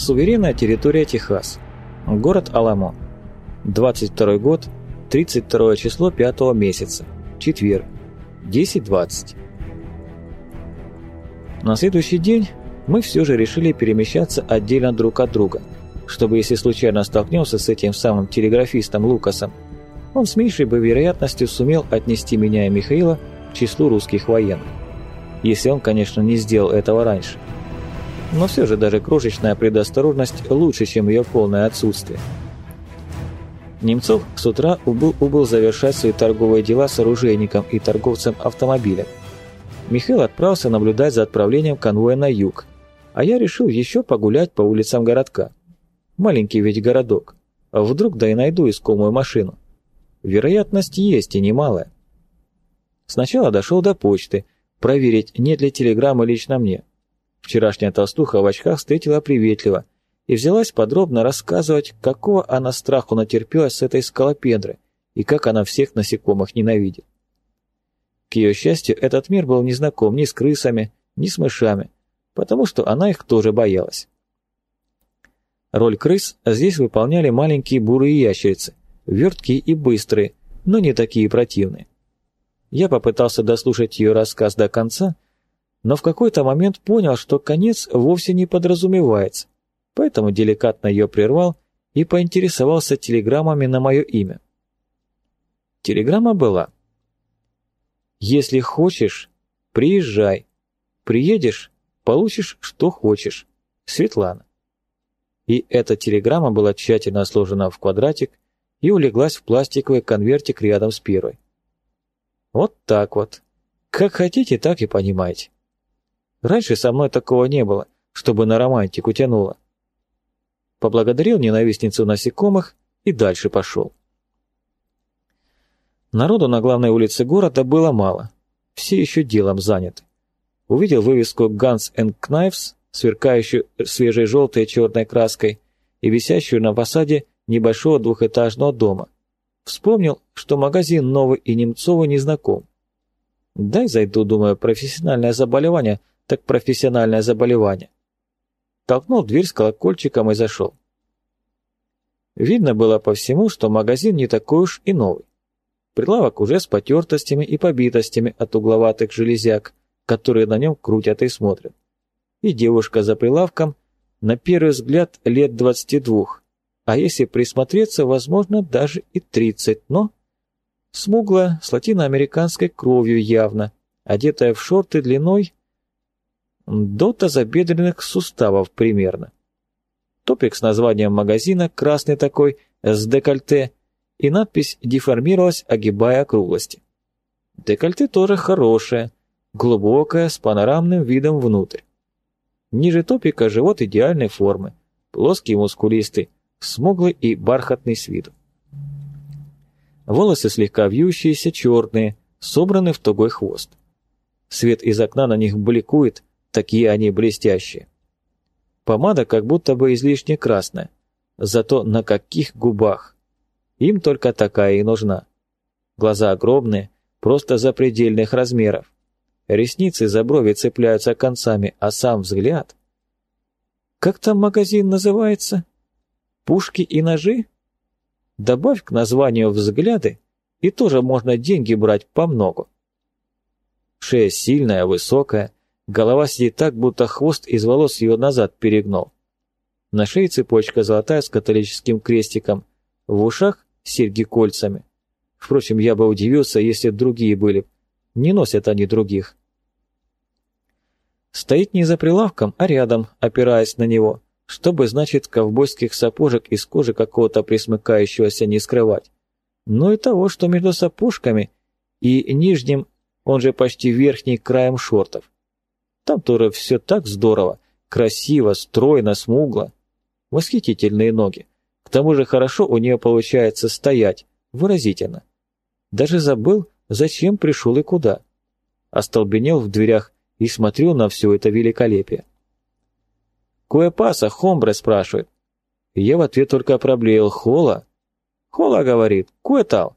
Суверенная территория Техас. Город Аламо. 22 год, 32 число 5 месяца. Четверг. 10.20. На следующий день мы все же решили перемещаться отдельно друг от друга, чтобы если случайно столкнемся с этим самым телеграфистом Лукасом, он с меньшей бы вероятностью сумел отнести меня и Михаила к числу русских военных. Если он, конечно, не сделал этого раньше. Но все же даже крошечная предосторожность лучше, чем ее полное отсутствие. Немцов с утра убыл, убыл завершать свои торговые дела с оружейником и торговцем автомобилем. Михаил отправился наблюдать за отправлением конвоя на юг, а я решил еще погулять по улицам городка. Маленький ведь городок. А вдруг да и найду искомую машину. Вероятность есть и немалая. Сначала дошел до почты, проверить, нет ли телеграммы лично мне. Вчерашняя толстуха в очках встретила приветливо и взялась подробно рассказывать, какого она страху натерпелась с этой скалопендры и как она всех насекомых ненавидит. К ее счастью, этот мир был не знаком ни с крысами, ни с мышами, потому что она их тоже боялась. Роль крыс здесь выполняли маленькие бурые ящерицы, верткие и быстрые, но не такие противные. Я попытался дослушать ее рассказ до конца, но в какой-то момент понял, что конец вовсе не подразумевается, поэтому деликатно ее прервал и поинтересовался телеграммами на мое имя. Телеграмма была «Если хочешь, приезжай. Приедешь, получишь, что хочешь. Светлана». И эта телеграмма была тщательно сложена в квадратик и улеглась в пластиковый конвертик рядом с первой. Вот так вот. Как хотите, так и понимаете. Раньше со мной такого не было, чтобы на романтику тянуло. Поблагодарил ненавистницу насекомых и дальше пошел. Народу на главной улице города было мало. Все еще делом заняты. Увидел вывеску Guns and Knives, сверкающую свежей желтой и черной краской, и висящую на фасаде небольшого двухэтажного дома. Вспомнил, что магазин новый и Немцову не знаком. Дай зайду, думаю, профессиональное заболевание, так профессиональное заболевание. Толкнул дверь с колокольчиком и зашел. Видно было по всему, что магазин не такой уж и новый. Прилавок уже с потертостями и побитостями от угловатых железяк, которые на нем крутят и смотрят. И девушка за прилавком, на первый взгляд, лет двадцати двух, а если присмотреться, возможно, даже и 30, но... Смуглая, с латиноамериканской кровью явно, одетая в шорты длиной до тазобедренных суставов примерно. Топик с названием магазина, красный такой, с декольте, и надпись деформировалась, огибая округлости. Декольте тоже хорошее, глубокое, с панорамным видом внутрь. Ниже топика живот идеальной формы, плоский и мускулистый, смуглый и бархатный с виду. Волосы слегка вьющиеся, черные, собраны в тугой хвост. Свет из окна на них бликует, такие они блестящие. Помада как будто бы излишне красная, зато на каких губах. Им только такая и нужна. Глаза огромные, просто запредельных размеров. Ресницы за брови цепляются концами, а сам взгляд... Как там магазин называется? Пушки и ножи? Добавь к названию взгляды, и тоже можно деньги брать по много. Шея сильная, высокая, голова сидит так, будто хвост из волос ее назад перегнул. На шее цепочка золотая с католическим крестиком, в ушах серьги кольцами. Впрочем, я бы удивился, если другие были. Не носят они других. Стоит не за прилавком, а рядом, опираясь на него чтобы, значит, ковбойских сапожек из кожи какого-то присмыкающегося не скрывать. Но и того, что между сапожками и нижним, он же почти верхний краем шортов. Там тоже все так здорово, красиво, стройно, смугло. Восхитительные ноги. К тому же хорошо у нее получается стоять, выразительно. Даже забыл, зачем пришел и куда. Остолбенел в дверях и смотрел на все это великолепие. «Кое паса, хомбре?» – спрашивает. я в ответ только проблеял «Хола?» «Хола», – говорит, «Кое тал?»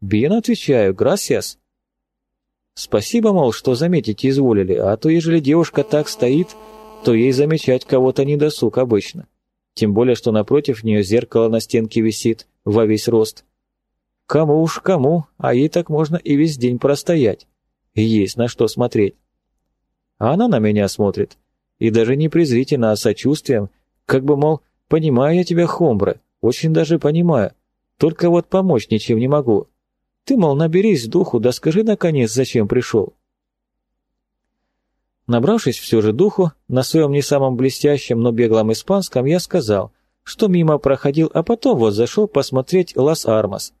«Бин», – отвечаю, «Грасиас». Спасибо, мол, что заметить изволили, а то ежели девушка так стоит, то ей замечать кого-то не досуг обычно. Тем более, что напротив нее зеркало на стенке висит во весь рост. Кому уж кому, а ей так можно и весь день простоять. Есть на что смотреть. А она на меня смотрит. И даже не презрительно, а сочувствием, как бы, мол, понимаю я тебя, Хомбра, очень даже понимаю. Только вот помочь ничем не могу. Ты, мол, наберись духу, да скажи, наконец, зачем пришел. Набравшись все же духу, на своем не самом блестящем, но беглом испанском, я сказал, что мимо проходил, а потом вот зашел посмотреть Лас-Армас.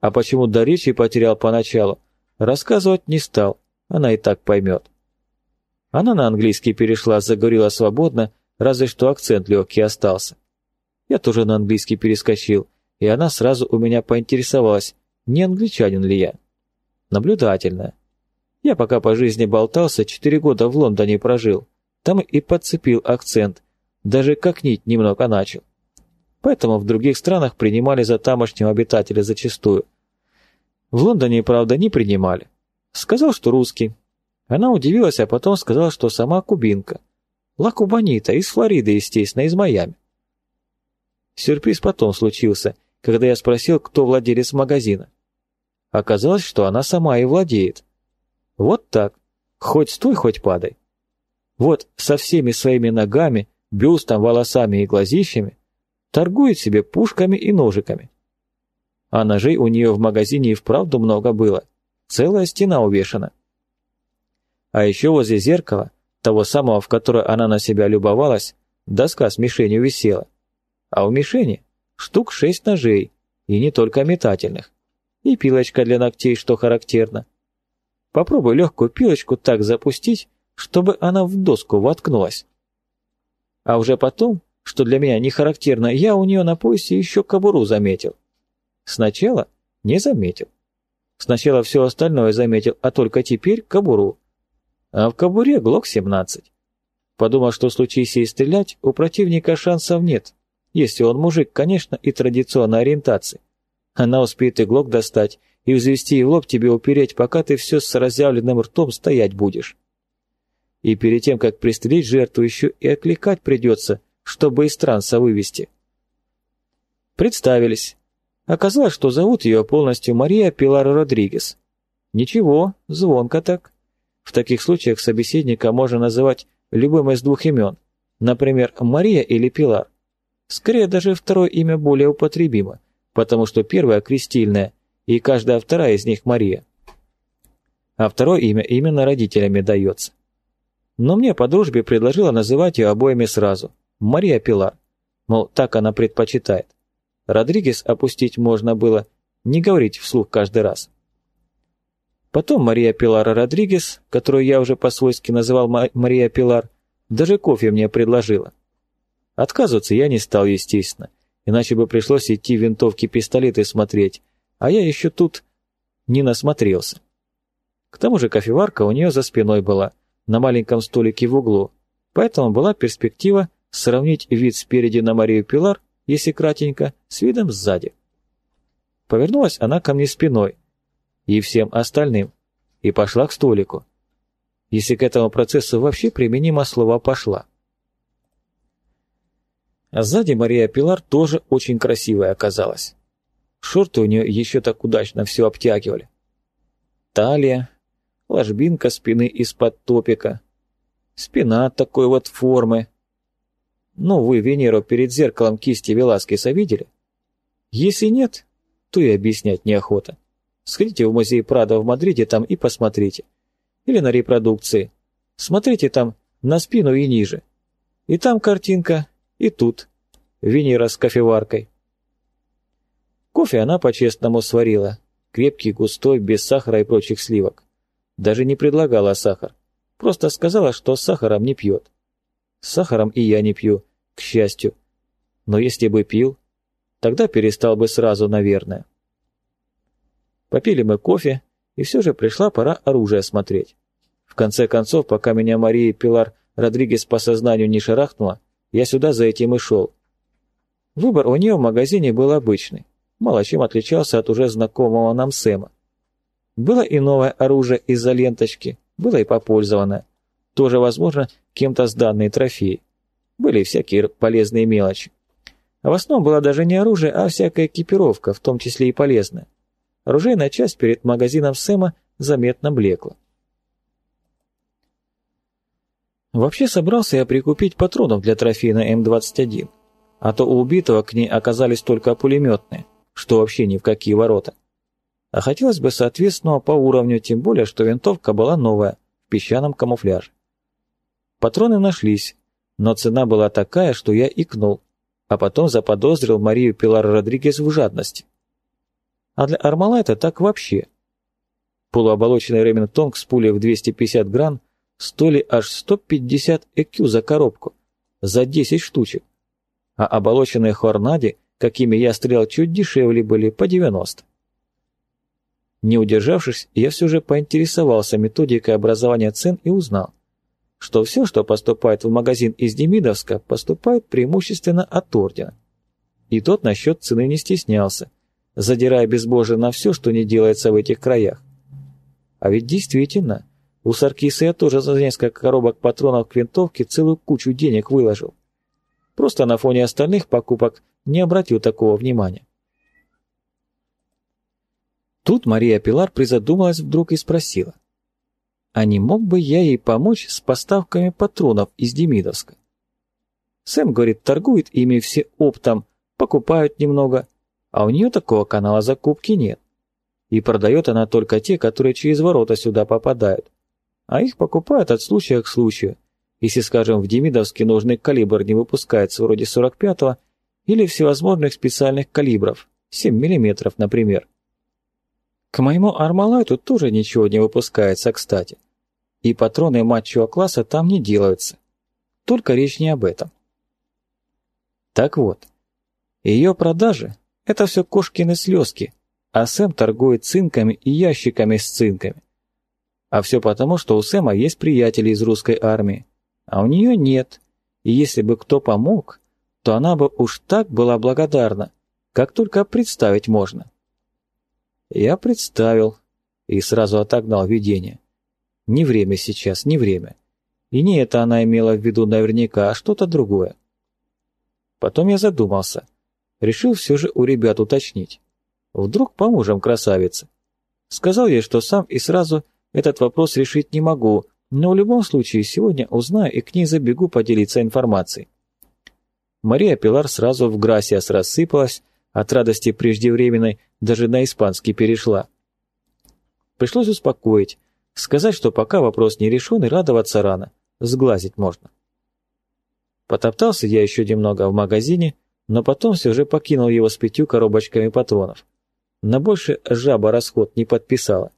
А почему до речи потерял поначалу, рассказывать не стал, она и так поймет. Она на английский перешла, заговорила свободно, разве что акцент легкий остался. Я тоже на английский перескочил, и она сразу у меня поинтересовалась, не англичанин ли я. Наблюдательная. Я пока по жизни болтался, четыре года в Лондоне прожил. Там и подцепил акцент, даже как нить немного начал. Поэтому в других странах принимали за тамошнего обитателя зачастую. В Лондоне, правда, не принимали. Сказал, что русский. Она удивилась, а потом сказала, что сама кубинка. Ла Кубанита, из Флориды, естественно, из Майами. Сюрприз потом случился, когда я спросил, кто владелец магазина. Оказалось, что она сама и владеет. Вот так. Хоть стой, хоть падай. Вот со всеми своими ногами, бюстом, волосами и глазищами торгует себе пушками и ножиками. А ножей у нее в магазине и вправду много было. Целая стена увешана. А еще возле зеркала, того самого, в которое она на себя любовалась, доска с мишенью висела. А у мишени штук шесть ножей, и не только метательных. И пилочка для ногтей, что характерно. Попробуй легкую пилочку так запустить, чтобы она в доску воткнулась. А уже потом, что для меня не характерно, я у нее на поясе еще кобуру заметил. Сначала не заметил. Сначала все остальное заметил, а только теперь кобуру. А в кобуре ГЛОК-17. Подумал, что случись ей стрелять, у противника шансов нет, если он мужик, конечно, и традиционной ориентации. Она успеет и ГЛОК достать, и взвести и в лоб тебе упереть, пока ты все с разъявленным ртом стоять будешь. И перед тем, как пристрелить жертву, еще и окликать придется, чтобы из транса вывести. Представились. Оказалось, что зовут ее полностью Мария Пилар Родригес. Ничего, звонко так. В таких случаях собеседника можно называть любым из двух имен, например, Мария или Пилар. Скорее, даже второе имя более употребимо, потому что первое крестильное, и каждая вторая из них Мария. А второе имя именно родителями дается. Но мне по дружбе предложила называть ее обоими сразу. Мария Пилар. Мол, так она предпочитает. Родригес опустить можно было, не говорить вслух каждый раз. Потом Мария Пилара Родригес, которую я уже по-свойски называл Мария Пилар, даже кофе мне предложила. Отказываться я не стал, естественно, иначе бы пришлось идти винтовки-пистолеты смотреть, а я еще тут не насмотрелся. К тому же кофеварка у нее за спиной была, на маленьком столике в углу, поэтому была перспектива сравнить вид спереди на Марию Пилар, если кратенько, с видом сзади. Повернулась она ко мне спиной и всем остальным, и пошла к столику. Если к этому процессу вообще применимо слово «пошла». А сзади Мария Пилар тоже очень красивая оказалась. Шорты у нее еще так удачно все обтягивали. Талия, ложбинка спины из-под топика, спина такой вот формы. Ну, вы Венеру перед зеркалом кисти Веласкеса видели? Если нет, то и объяснять неохота. Сходите в музей Прада в Мадриде там и посмотрите. Или на репродукции. Смотрите там на спину и ниже. И там картинка, и тут. Венера с кофеваркой. Кофе она по-честному сварила. Крепкий, густой, без сахара и прочих сливок. Даже не предлагала сахар. Просто сказала, что с сахаром не пьет. С сахаром и я не пью, к счастью. Но если бы пил, тогда перестал бы сразу, наверное. Попили мы кофе, и все же пришла пора оружие смотреть. В конце концов, пока меня Мария Пилар Родригес по сознанию не шарахнула, я сюда за этим и шел. Выбор у нее в магазине был обычный мало чем отличался от уже знакомого нам Сэма. Было и новое оружие из-за ленточки, было и попользованное. Тоже, возможно, кем-то сданные трофеи. Были всякие полезные мелочи. А в основном была даже не оружие, а всякая экипировка, в том числе и полезная. Оружейная часть перед магазином Сэма заметно блекла. Вообще собрался я прикупить патронов для трофейной М-21, а то у убитого к ней оказались только пулеметные, что вообще ни в какие ворота. А хотелось бы соответственного по уровню, тем более, что винтовка была новая, в песчаном камуфляже. Патроны нашлись, но цена была такая, что я икнул, а потом заподозрил Марию Пилар Родригес в жадности. А для Армалайта так вообще. Полуоболоченный Ремингтонг с пулей в 250 гран стоили аж 150 ЭКЮ за коробку, за 10 штучек, а оболоченные Хорнади, какими я стрелял, чуть дешевле были, по 90. Не удержавшись, я все же поинтересовался методикой образования цен и узнал, что все, что поступает в магазин из Демидовска, поступает преимущественно от ордена. И тот насчет цены не стеснялся, задирая безбожие на все, что не делается в этих краях. А ведь действительно, у Саркиса я тоже за несколько коробок патронов к винтовке целую кучу денег выложил. Просто на фоне остальных покупок не обратил такого внимания. Тут Мария Пилар призадумалась вдруг и спросила, а не мог бы я ей помочь с поставками патронов из Демидовска? Сэм, говорит, торгует ими все оптом, покупают немного, а у нее такого канала закупки нет. И продает она только те, которые через ворота сюда попадают а их покупают от случая к случаю. Если, скажем, в Демидовске нужный калибр не выпускается вроде 45-го или всевозможных специальных калибров, 7 мм, например. К моему Армалайту тоже ничего не выпускается, кстати. И патроны матчевого класса там не делаются. Только речь не об этом. Так вот, ее продажи – это все кошкины слезки, а Сэм торгует цинками и ящиками с цинками. А все потому, что у Сэма есть приятели из русской армии, а у нее нет. И если бы кто помог, то она бы уж так была благодарна, как только представить можно. Я представил и сразу отогнал видение. Не время сейчас, не время. И не это она имела в виду наверняка, а что-то другое. Потом я задумался. Решил все же у ребят уточнить. Вдруг поможем красавице. Сказал ей, что сам и сразу этот вопрос решить не могу, но в любом случае сегодня узнаю и к ней забегу поделиться информацией. Мария Пилар сразу в Грасиас рассыпалась, от радости преждевременной даже на испанский перешла. Пришлось успокоить, сказать, что пока вопрос не решен и радоваться рано, сглазить можно. Потоптался я еще немного в магазине, но потом все же покинул его с пятью коробочками патронов. На больше жаба расход не подписала.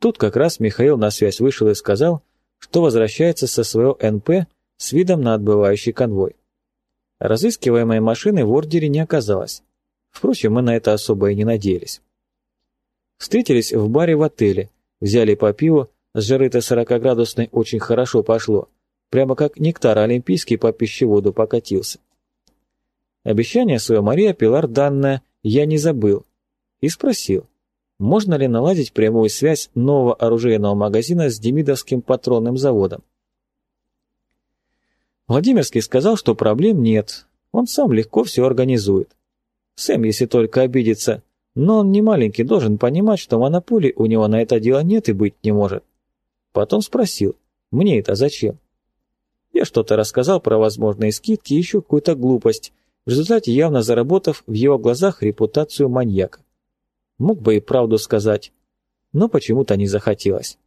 Тут как раз Михаил на связь вышел и сказал, что возвращается со своего НП с видом на отбывающий конвой. Разыскиваемой машины в ордере не оказалось. Впрочем, мы на это особо и не надеялись. Встретились в баре в отеле, взяли по пиву, с жары-то 40-градусной очень хорошо пошло, прямо как нектар олимпийский по пищеводу покатился. Обещание свое Мария Пилар данное я не забыл и спросил, можно ли наладить прямую связь нового оружейного магазина с Демидовским патронным заводом. Владимирский сказал, что проблем нет, он сам легко все организует. Сэм, если только обидится, но он не маленький, должен понимать, что монополии у него на это дело нет и быть не может. Потом спросил, мне это зачем? Я что-то рассказал про возможные скидки и еще какую-то глупость, в результате явно заработав в его глазах репутацию маньяка. Мог бы и правду сказать, но почему-то не захотелось.